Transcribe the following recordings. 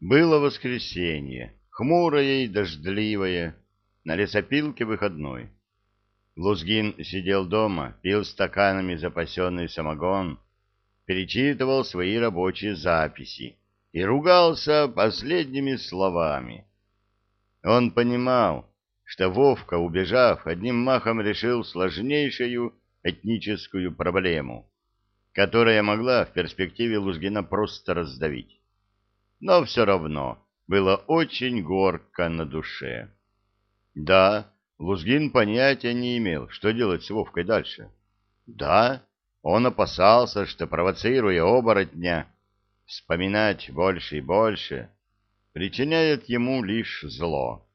Было воскресенье, хмурое и дождливое, на лесопилке выходной. Лузгин сидел дома, пил стаканами запасенный самогон, перечитывал свои рабочие записи и ругался последними словами. Он понимал, что Вовка, убежав, одним махом решил сложнейшую этническую проблему, которая могла в перспективе Лузгина просто раздавить но все равно было очень горько на душе. Да, Лузгин понятия не имел, что делать с Вовкой дальше. Да, он опасался, что, провоцируя оборотня, вспоминать больше и больше причиняет ему лишь зло.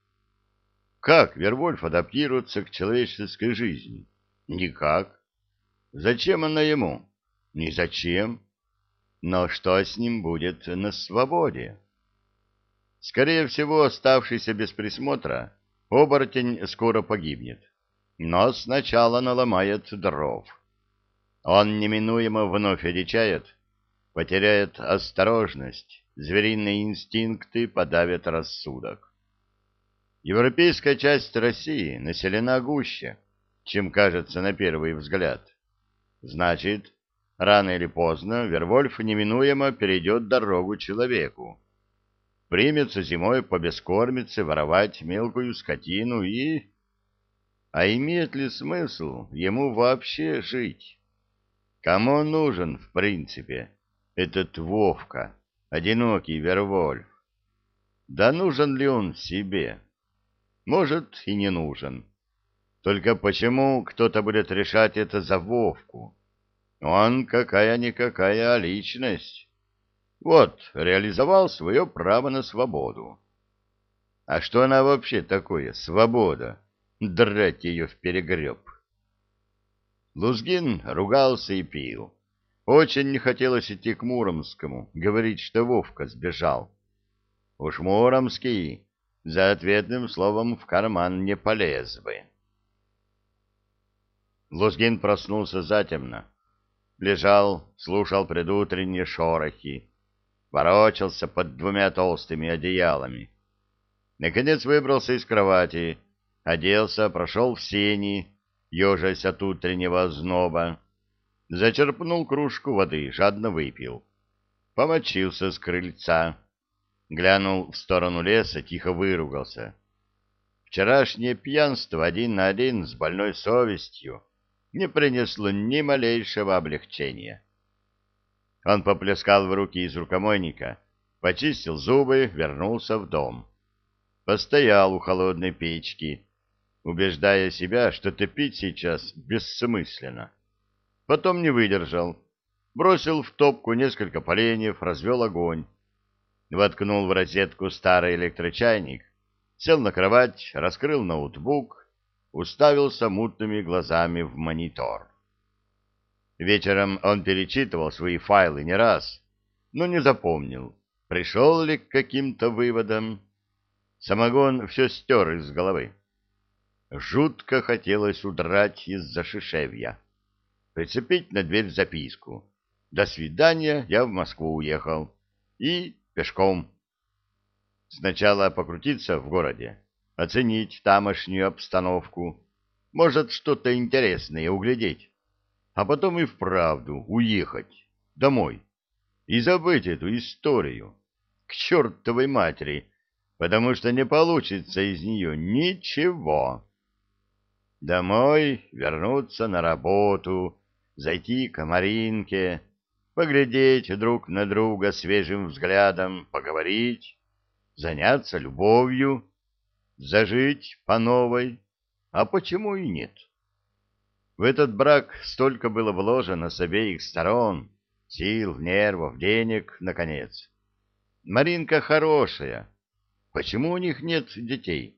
Как Вервольф адаптируется к человеческой жизни? Никак. Зачем она ему? Ни зачем. Но что с ним будет на свободе? Скорее всего, оставшийся без присмотра, оборотень скоро погибнет. Но сначала наломает дров. Он неминуемо вновь одичает, потеряет осторожность, звериные инстинкты подавят рассудок. Европейская часть России населена гуще, чем кажется на первый взгляд. Значит, Рано или поздно Вервольф неминуемо перейдет дорогу человеку. Примется зимой по бескормице воровать мелкую скотину и... А имеет ли смысл ему вообще жить? Кому нужен, в принципе, этот Вовка, одинокий Вервольф? Да нужен ли он себе? Может, и не нужен. Только почему кто-то будет решать это за Вовку? Он какая-никакая личность. Вот, реализовал свое право на свободу. А что она вообще такое, свобода? Драть ее в перегреб. Лузгин ругался и пил. Очень не хотелось идти к Муромскому, говорить, что Вовка сбежал. Уж Муромский за ответным словом в карман не полез бы. Лузгин проснулся затемно лежал, слушал предутренние шорохи, ворочался под двумя толстыми одеялами. Наконец выбрался из кровати, оделся, прошел в сени, ежась от утреннего озноба, зачерпнул кружку воды, жадно выпил, помочился с крыльца, глянул в сторону леса, тихо выругался. Вчерашнее пьянство один на один с больной совестью не принесло ни малейшего облегчения. Он поплескал в руки из рукомойника, почистил зубы, вернулся в дом. Постоял у холодной печки, убеждая себя, что топить сейчас бессмысленно. Потом не выдержал, бросил в топку несколько поленьев, развел огонь, воткнул в розетку старый электрочайник, сел на кровать, раскрыл ноутбук уставился мутными глазами в монитор. Вечером он перечитывал свои файлы не раз, но не запомнил, пришел ли к каким-то выводам. Самогон все стер из головы. Жутко хотелось удрать из-за шишевья, прицепить на дверь записку. «До свидания, я в Москву уехал». И пешком. Сначала покрутиться в городе, оценить тамошнюю обстановку, может, что-то интересное углядеть, а потом и вправду уехать домой и забыть эту историю к чертовой матери, потому что не получится из нее ничего. Домой, вернуться на работу, зайти к Маринке, поглядеть друг на друга свежим взглядом, поговорить, заняться любовью, зажить по новой, а почему и нет? В этот брак столько было вложено с обеих сторон, сил, нервов, денег, наконец. Маринка хорошая. Почему у них нет детей?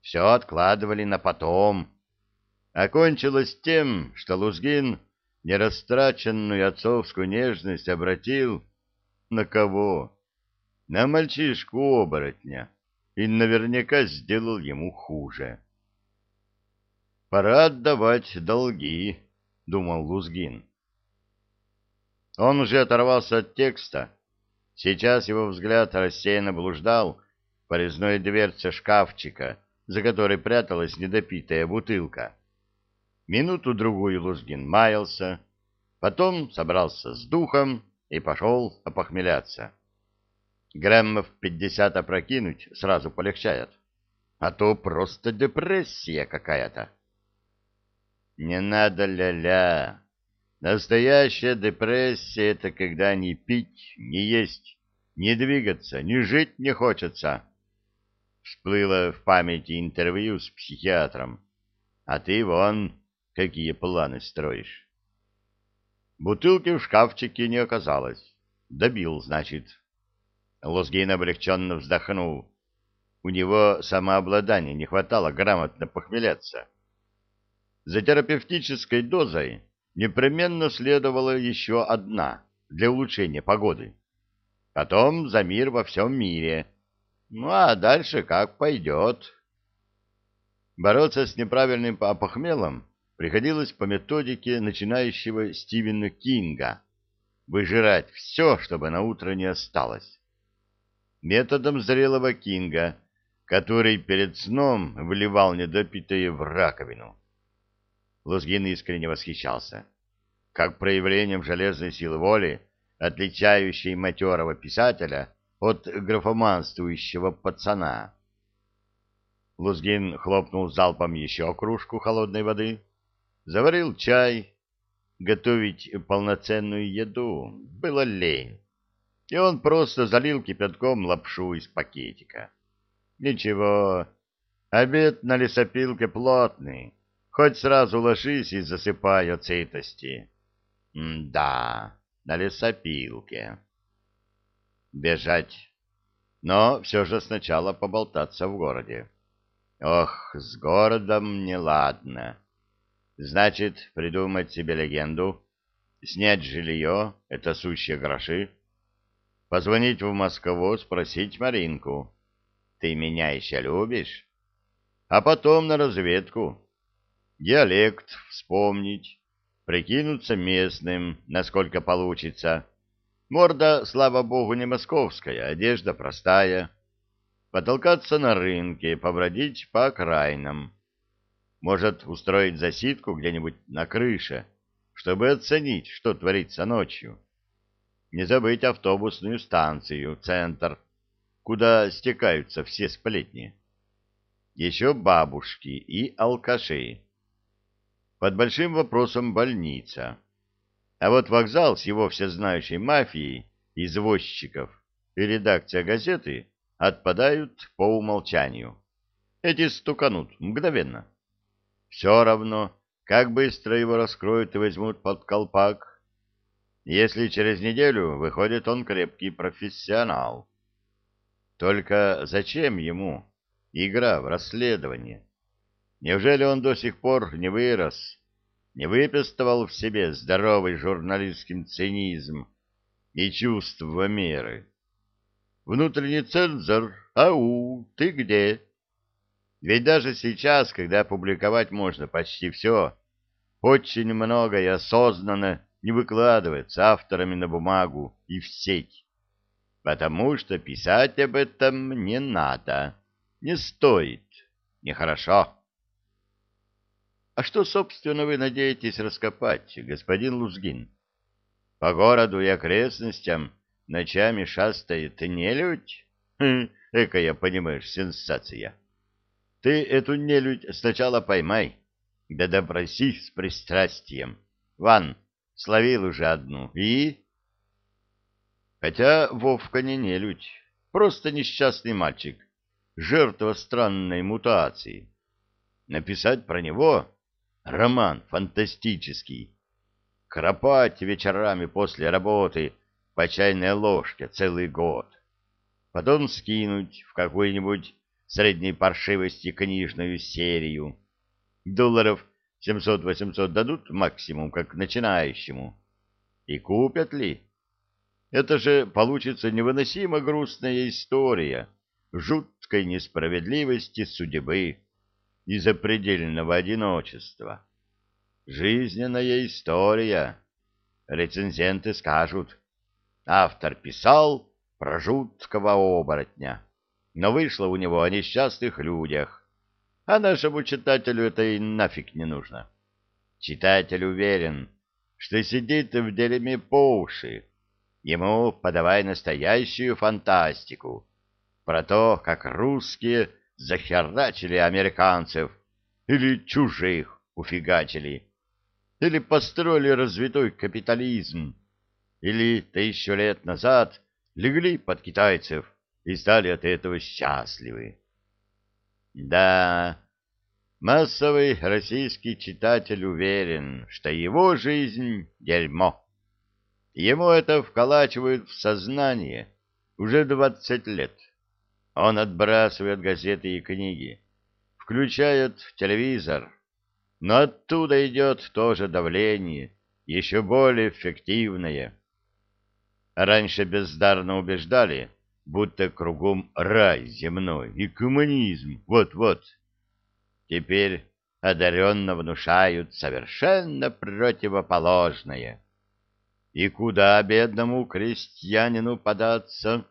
Все откладывали на потом. Окончилось тем, что Лузгин нерастраченную отцовскую нежность обратил на кого? На мальчишку-оборотня и наверняка сделал ему хуже. «Пора отдавать долги», — думал Лузгин. Он уже оторвался от текста, Сейчас его взгляд рассеянно блуждал по резной дверце шкафчика, за которой пряталась недопитая бутылка. Минуту-другую Лузгин маялся, потом собрался с духом и пошел опохмеляться. Граммов пятьдесят опрокинуть сразу полегчает, а то просто депрессия какая-то. Не надо ля-ля. Настоящая депрессия — это когда ни пить, ни есть, ни двигаться, ни жить не хочется. Всплыло в памяти интервью с психиатром. А ты вон какие планы строишь. Бутылки в шкафчике не оказалось. Добил, значит. Лузгин облегченно вздохнул. У него самообладания не хватало грамотно похмеляться. За терапевтической дозой непременно следовала еще одна для улучшения погоды. Потом за мир во всем мире. Ну, а дальше как пойдет. Бороться с неправильным опохмелом приходилось по методике начинающего Стивена Кинга выжирать все, чтобы на утро не осталось. Методом зрелого Кинга, который перед сном вливал недопитое в раковину. Лузгин искренне восхищался. Как проявлением железной силы воли, отличающей матерого писателя от графоманствующего пацана. Лузгин хлопнул залпом еще кружку холодной воды, заварил чай. Готовить полноценную еду было лень, и он просто залил кипятком лапшу из пакетика. Ничего, обед на лесопилке плотный, хоть сразу ложись и засыпай от сытости. да, на лесопилке. Бежать. Но все же сначала поболтаться в городе. Ох, с городом неладно. Значит, придумать себе легенду, снять жилье — это сущие гроши, позвонить в Москву, спросить Маринку, «Ты меня еще любишь?» А потом на разведку. Диалект вспомнить, прикинуться местным, насколько получится. Морда, слава богу, не московская, одежда простая. Потолкаться на рынке, побродить по окраинам. Может, устроить засидку где-нибудь на крыше, чтобы оценить, что творится ночью. Не забыть автобусную станцию, центр, куда стекаются все сплетни. Еще бабушки и алкаши. Под большим вопросом больница. А вот вокзал с его всезнающей мафией, извозчиков и редакция газеты отпадают по умолчанию. Эти стуканут мгновенно. Все равно, как быстро его раскроют и возьмут под колпак. Если через неделю выходит он крепкий профессионал. Только зачем ему игра в расследование? Неужели он до сих пор не вырос, не выпестовал в себе здоровый журналистский цинизм и чувство меры? Внутренний цензор, ау, ты где? Ведь даже сейчас, когда публиковать можно почти все, очень многое осознанно не выкладывается авторами на бумагу и в сеть, потому что писать об этом не надо, не стоит, нехорошо. А что, собственно, вы надеетесь раскопать, господин Лузгин? По городу и окрестностям ночами шастает нелюдь? Хм, экая, понимаешь, сенсация. Ты эту нелюдь сначала поймай, да допроси с пристрастием. Ван, словил уже одну, и... Хотя Вовка не нелюдь, просто несчастный мальчик, жертва странной мутации. Написать про него роман фантастический. Кропать вечерами после работы по чайной ложке целый год. Потом скинуть в какую-нибудь средней паршивости книжную серию. Долларов 700-800 дадут максимум, как начинающему. И купят ли? Это же получится невыносимо грустная история жуткой несправедливости судьбы и запредельного одиночества. Жизненная история. Рецензенты скажут, автор писал, про жуткого оборотня, но вышло у него о несчастных людях, а нашему читателю это и нафиг не нужно. Читатель уверен, что сидит в дерьме по уши. Ему подавай настоящую фантастику про то, как русские захерачили американцев или чужих уфигачили, или построили развитой капитализм, или тысячу лет назад легли под китайцев и стали от этого счастливы. Да, массовый российский читатель уверен, что его жизнь — дерьмо. Ему это вколачивают в сознание уже двадцать лет. Он отбрасывает газеты и книги, включает телевизор, но оттуда идет тоже давление, еще более эффективное. Раньше бездарно убеждали, будто кругом рай земной и коммунизм, вот-вот. Теперь одаренно внушают совершенно противоположное. И куда бедному крестьянину податься?